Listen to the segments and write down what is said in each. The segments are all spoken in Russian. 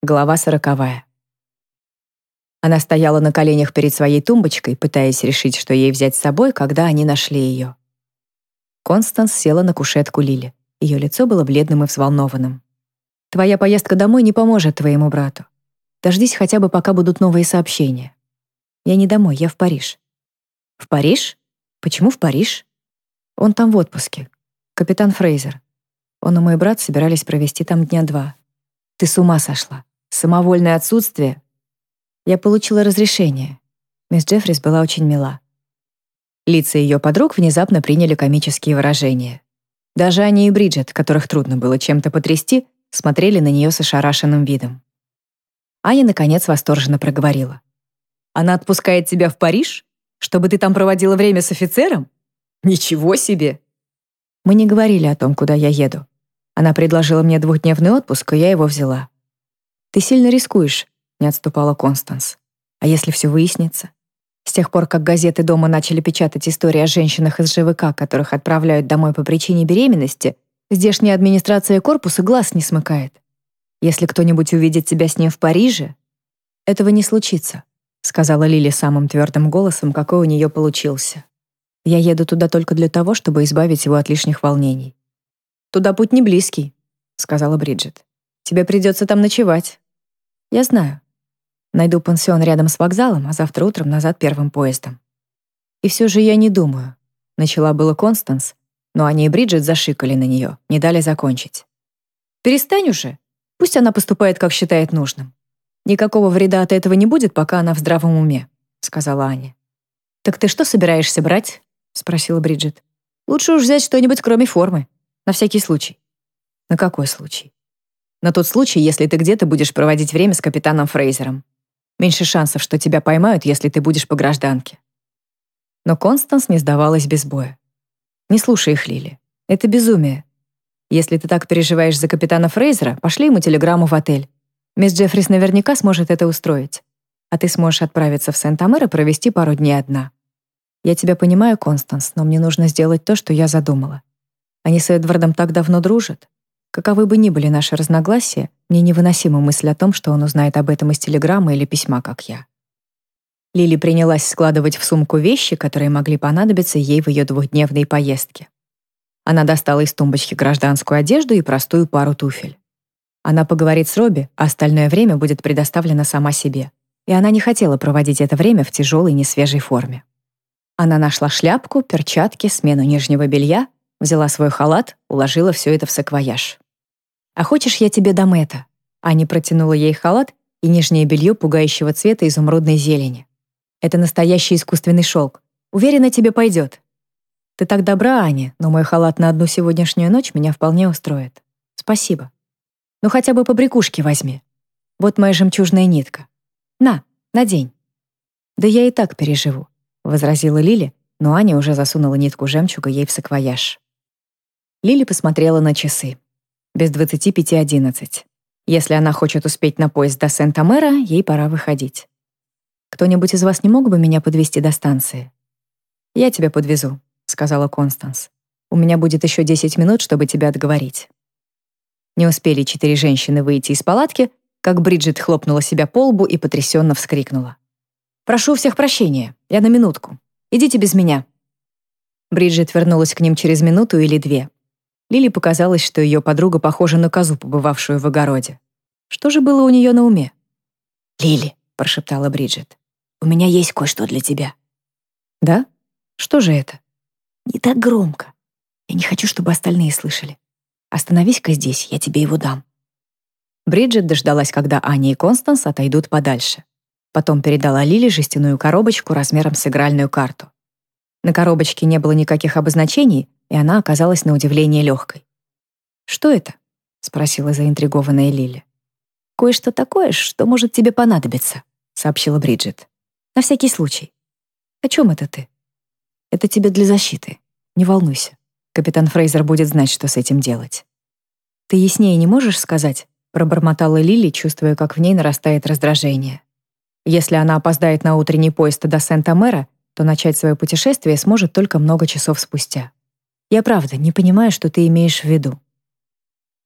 Глава сороковая. Она стояла на коленях перед своей тумбочкой, пытаясь решить, что ей взять с собой, когда они нашли ее. Констанс села на кушетку Лили. Ее лицо было бледным и взволнованным. «Твоя поездка домой не поможет твоему брату. Дождись хотя бы, пока будут новые сообщения. Я не домой, я в Париж». «В Париж? Почему в Париж?» «Он там в отпуске. Капитан Фрейзер. Он и мой брат собирались провести там дня два. Ты с ума сошла. Самовольное отсутствие. Я получила разрешение. Мисс Джеффрис была очень мила. Лица ее подруг внезапно приняли комические выражения. Даже они и Бриджит, которых трудно было чем-то потрясти, смотрели на нее с ошарашенным видом. Аня, наконец, восторженно проговорила. «Она отпускает тебя в Париж? Чтобы ты там проводила время с офицером? Ничего себе!» Мы не говорили о том, куда я еду. Она предложила мне двухдневный отпуск, и я его взяла. «Ты сильно рискуешь», — не отступала Констанс. «А если все выяснится?» С тех пор, как газеты дома начали печатать истории о женщинах из ЖВК, которых отправляют домой по причине беременности, здешняя администрация корпуса глаз не смыкает. Если кто-нибудь увидит тебя с ним в Париже, этого не случится, сказала Лили самым твердым голосом, какой у нее получился. Я еду туда только для того, чтобы избавить его от лишних волнений. Туда путь не близкий, сказала Бриджит. Тебе придется там ночевать. Я знаю. Найду пансион рядом с вокзалом, а завтра утром назад первым поездом. И все же я не думаю. Начала было Констанс, но они и Бриджит зашикали на нее, не дали закончить. Перестань уже. Пусть она поступает, как считает нужным. Никакого вреда от этого не будет, пока она в здравом уме, сказала Аня. Так ты что собираешься брать? спросила Бриджит. Лучше уж взять что-нибудь кроме формы, на всякий случай. На какой случай? На тот случай, если ты где-то будешь проводить время с капитаном Фрейзером. Меньше шансов, что тебя поймают, если ты будешь по гражданке. Но Констанс не сдавалась без боя. Не слушай их, Лили. Это безумие. Если ты так переживаешь за капитана Фрейзера, пошли ему телеграмму в отель. Мисс Джеффрис наверняка сможет это устроить. А ты сможешь отправиться в Сент-Амер и провести пару дней одна. Я тебя понимаю, Констанс, но мне нужно сделать то, что я задумала. Они с Эдвардом так давно дружат. Каковы бы ни были наши разногласия, мне невыносима мысль о том, что он узнает об этом из телеграммы или письма, как я. Лили принялась складывать в сумку вещи, которые могли понадобиться ей в ее двухдневной поездке. Она достала из тумбочки гражданскую одежду и простую пару туфель. Она поговорит с Робби, а остальное время будет предоставлено сама себе. И она не хотела проводить это время в тяжелой, несвежей форме. Она нашла шляпку, перчатки, смену нижнего белья Взяла свой халат, уложила все это в саквояж. «А хочешь, я тебе дам это?» Аня протянула ей халат и нижнее белье пугающего цвета изумрудной зелени. «Это настоящий искусственный шелк. Уверена, тебе пойдет». «Ты так добра, Аня, но мой халат на одну сегодняшнюю ночь меня вполне устроит. Спасибо. Ну хотя бы по брякушке возьми. Вот моя жемчужная нитка. На, надень». «Да я и так переживу», — возразила Лили, но Аня уже засунула нитку жемчуга ей в саквояж. Лили посмотрела на часы. Без двадцати пяти одиннадцать. Если она хочет успеть на поезд до Сент-Амера, ей пора выходить. «Кто-нибудь из вас не мог бы меня подвести до станции?» «Я тебя подвезу», — сказала Констанс. «У меня будет еще десять минут, чтобы тебя отговорить». Не успели четыре женщины выйти из палатки, как Бриджит хлопнула себя по лбу и потрясенно вскрикнула. «Прошу всех прощения, я на минутку. Идите без меня». Бриджит вернулась к ним через минуту или две. Лили показалось, что ее подруга похожа на козу, побывавшую в огороде. Что же было у нее на уме? «Лили», — прошептала Бриджит, — «у меня есть кое-что для тебя». «Да? Что же это?» «Не так громко. Я не хочу, чтобы остальные слышали. Остановись-ка здесь, я тебе его дам». Бриджит дождалась, когда Аня и Констанс отойдут подальше. Потом передала Лили жестяную коробочку размером с игральную карту. На коробочке не было никаких обозначений, и она оказалась на удивление легкой. «Что это?» — спросила заинтригованная Лили. «Кое-что такое, что может тебе понадобиться», — сообщила Бриджит. «На всякий случай». «О чем это ты?» «Это тебе для защиты. Не волнуйся. Капитан Фрейзер будет знать, что с этим делать». «Ты яснее не можешь сказать?» — пробормотала Лили, чувствуя, как в ней нарастает раздражение. Если она опоздает на утренний поезд до Сент-Амера, то начать свое путешествие сможет только много часов спустя. Я правда не понимаю, что ты имеешь в виду».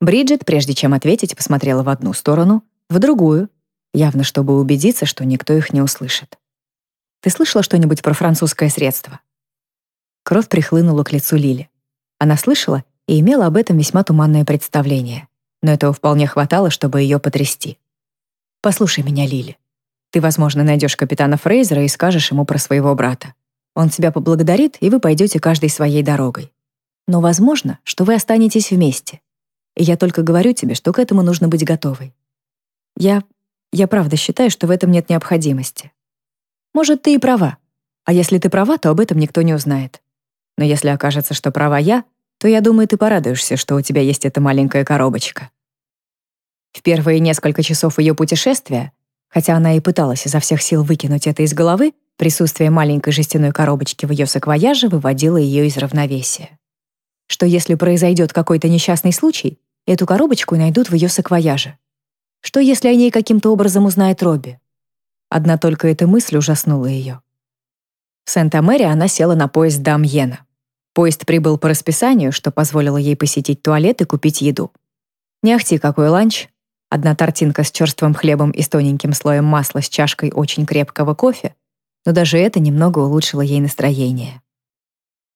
Бриджит, прежде чем ответить, посмотрела в одну сторону, в другую, явно чтобы убедиться, что никто их не услышит. Ты слышала что-нибудь про французское средство? Кровь прихлынула к лицу Лили. Она слышала и имела об этом весьма туманное представление, но этого вполне хватало, чтобы ее потрясти. «Послушай меня, Лили. Ты, возможно, найдешь капитана Фрейзера и скажешь ему про своего брата. Он тебя поблагодарит, и вы пойдете каждой своей дорогой. Но возможно, что вы останетесь вместе. И я только говорю тебе, что к этому нужно быть готовой. Я... я правда считаю, что в этом нет необходимости. Может, ты и права. А если ты права, то об этом никто не узнает. Но если окажется, что права я, то я думаю, ты порадуешься, что у тебя есть эта маленькая коробочка. В первые несколько часов ее путешествия, хотя она и пыталась изо всех сил выкинуть это из головы, присутствие маленькой жестяной коробочки в ее саквояже выводило ее из равновесия. Что если произойдет какой-то несчастный случай, эту коробочку найдут в ее саквояже? Что если о ней каким-то образом узнает Робби? Одна только эта мысль ужаснула ее. В Сент-Амере она села на поезд до Амьена. Поезд прибыл по расписанию, что позволило ей посетить туалет и купить еду. Не ахти какой ланч. Одна тортинка с черствым хлебом и с тоненьким слоем масла с чашкой очень крепкого кофе, но даже это немного улучшило ей настроение.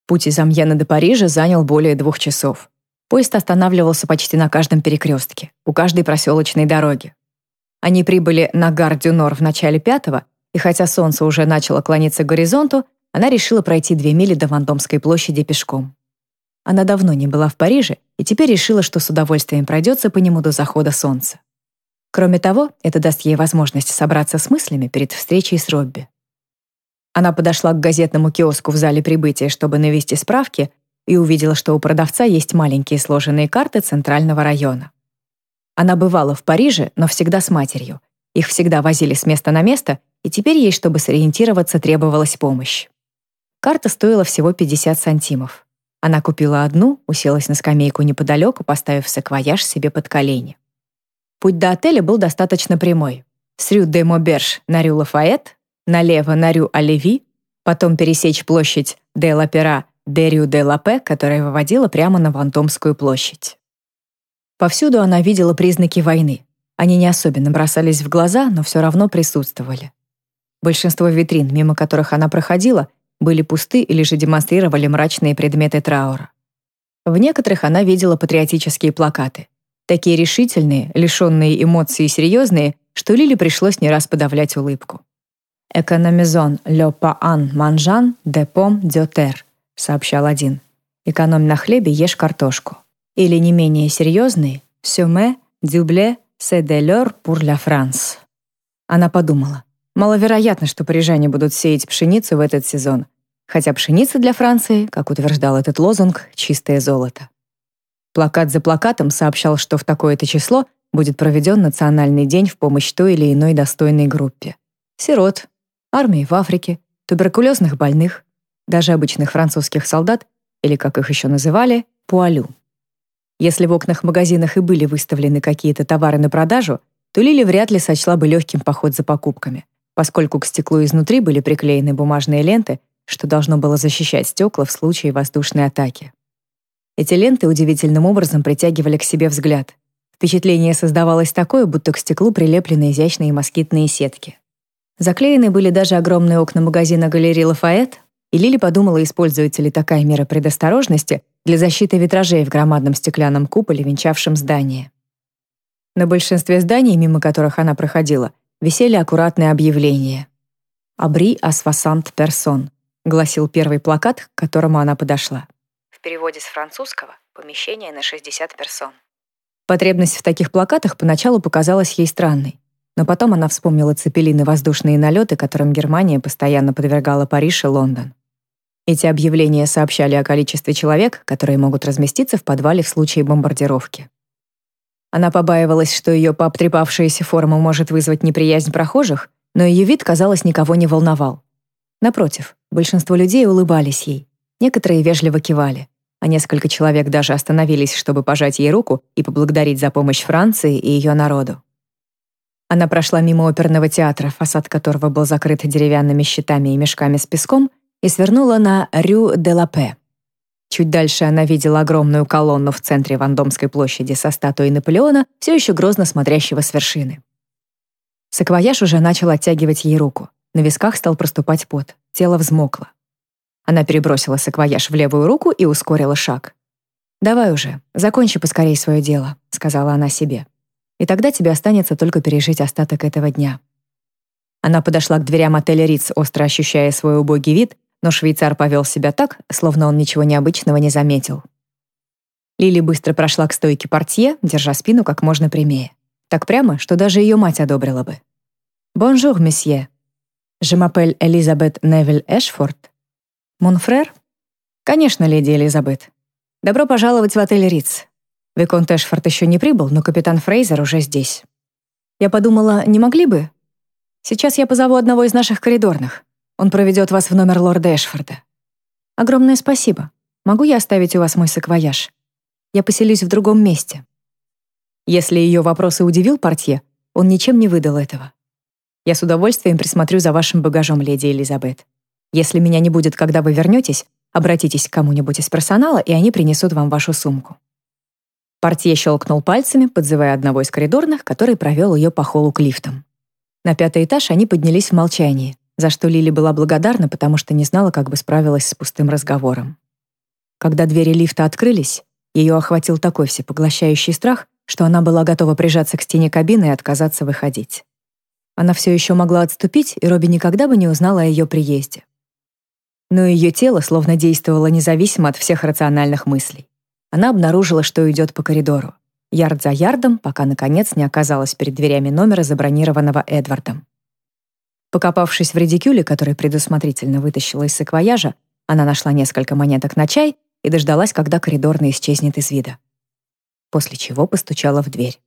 Путь из Амьена до Парижа занял более двух часов. Поезд останавливался почти на каждом перекрестке, у каждой проселочной дороги. Они прибыли на Гар-Дюнор в начале пятого, и хотя солнце уже начало клониться к горизонту, она решила пройти две мили до Вандомской площади пешком. Она давно не была в Париже и теперь решила, что с удовольствием пройдется по нему до захода солнца. Кроме того, это даст ей возможность собраться с мыслями перед встречей с Робби. Она подошла к газетному киоску в зале прибытия, чтобы навести справки, и увидела, что у продавца есть маленькие сложенные карты центрального района. Она бывала в Париже, но всегда с матерью. Их всегда возили с места на место, и теперь ей, чтобы сориентироваться, требовалась помощь. Карта стоила всего 50 сантимов. Она купила одну, уселась на скамейку неподалеку, поставив саквояж себе под колени. Путь до отеля был достаточно прямой. С Рю де Моберж на Рю Лафайет, налево на Рю Оливи, потом пересечь площадь де Лапера де Рю де Лапе, которая выводила прямо на Вантомскую площадь. Повсюду она видела признаки войны. Они не особенно бросались в глаза, но все равно присутствовали. Большинство витрин, мимо которых она проходила, были пусты или же демонстрировали мрачные предметы траура. В некоторых она видела патриотические плакаты. Такие решительные, лишенные эмоций и серьезные, что Лили пришлось не раз подавлять улыбку. «Экономизон ле паан манжан де пом дётер», сообщал один. «Экономь на хлебе, ешь картошку». Или не менее серьезные «Сюме, дюбле, c'est de l'heure pour la France». Она подумала, маловероятно, что парижане будут сеять пшеницу в этот сезон, хотя пшеница для Франции, как утверждал этот лозунг, чистое золото. Плакат за плакатом сообщал, что в такое-то число будет проведен национальный день в помощь той или иной достойной группе. Сирот, армии в Африке, туберкулезных больных, даже обычных французских солдат, или, как их еще называли, пуалю. Если в окнах магазинах и были выставлены какие-то товары на продажу, то Лили вряд ли сочла бы легким поход за покупками, поскольку к стеклу изнутри были приклеены бумажные ленты, что должно было защищать стекла в случае воздушной атаки. Эти ленты удивительным образом притягивали к себе взгляд. Впечатление создавалось такое, будто к стеклу прилеплены изящные москитные сетки. Заклеены были даже огромные окна магазина галереи Лафайет, и Лили подумала, используется ли такая мера предосторожности для защиты витражей в громадном стеклянном куполе, венчавшем здание. На большинстве зданий, мимо которых она проходила, висели аккуратные объявления. «Абри асфасант персон», — гласил первый плакат, к которому она подошла. В переводе с французского «помещение на 60 персон». Потребность в таких плакатах поначалу показалась ей странной, но потом она вспомнила цепелины воздушные налеты, которым Германия постоянно подвергала Париж и Лондон. Эти объявления сообщали о количестве человек, которые могут разместиться в подвале в случае бомбардировки. Она побаивалась, что ее пообтрепавшаяся форма может вызвать неприязнь прохожих, но ее вид, казалось, никого не волновал. Напротив, большинство людей улыбались ей. Некоторые вежливо кивали, а несколько человек даже остановились, чтобы пожать ей руку и поблагодарить за помощь Франции и ее народу. Она прошла мимо оперного театра, фасад которого был закрыт деревянными щитами и мешками с песком, и свернула на Рю де Лапе. Чуть дальше она видела огромную колонну в центре Вандомской площади со статуей Наполеона, все еще грозно смотрящего с вершины. Саквояж уже начал оттягивать ей руку. На висках стал проступать пот, тело взмокло. Она перебросила саквояж в левую руку и ускорила шаг. «Давай уже, закончи поскорей свое дело», — сказала она себе. «И тогда тебе останется только пережить остаток этого дня». Она подошла к дверям отеля Риц, остро ощущая свой убогий вид, но швейцар повел себя так, словно он ничего необычного не заметил. Лили быстро прошла к стойке портье, держа спину как можно прямее. Так прямо, что даже ее мать одобрила бы. «Bonjour, monsieur. M'appelle Элизабет Невиль Эшфорд. Frère?» «Конечно, леди Элизабет. Добро пожаловать в отель Риц. Виконт Эшфорд еще не прибыл, но капитан Фрейзер уже здесь. Я подумала, не могли бы? Сейчас я позову одного из наших коридорных. Он проведет вас в номер лорда Эшфорда. Огромное спасибо. Могу я оставить у вас мой саквояж? Я поселюсь в другом месте. Если ее вопрос и удивил портье, он ничем не выдал этого. Я с удовольствием присмотрю за вашим багажом, леди Элизабет. Если меня не будет, когда вы вернетесь, обратитесь к кому-нибудь из персонала, и они принесут вам вашу сумку. Портье щелкнул пальцами, подзывая одного из коридорных, который провел ее по холлу к лифтам. На пятый этаж они поднялись в молчании, за что Лили была благодарна, потому что не знала, как бы справилась с пустым разговором. Когда двери лифта открылись, ее охватил такой всепоглощающий страх, что она была готова прижаться к стене кабины и отказаться выходить. Она все еще могла отступить, и Робби никогда бы не узнала о ее приезде. Но ее тело словно действовало независимо от всех рациональных мыслей. Она обнаружила, что идет по коридору, ярд за ярдом, пока, наконец, не оказалась перед дверями номера, забронированного Эдвардом. Покопавшись в редикюле, который предусмотрительно вытащила из саквояжа, она нашла несколько монеток на чай и дождалась, когда коридорный исчезнет из вида. После чего постучала в дверь.